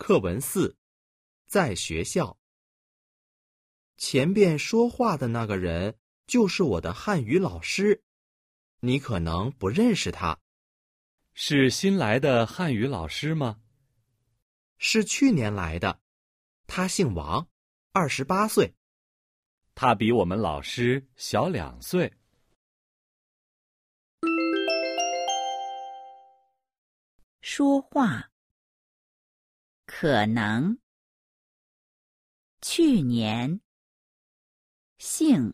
课文四，在学校。前边说话的那个人就是我的汉语老师，你可能不认识他。是新来的汉语老师吗？是去年来的，他姓王，二十八岁。他比我们老师小两岁。说话，可能，去年，姓。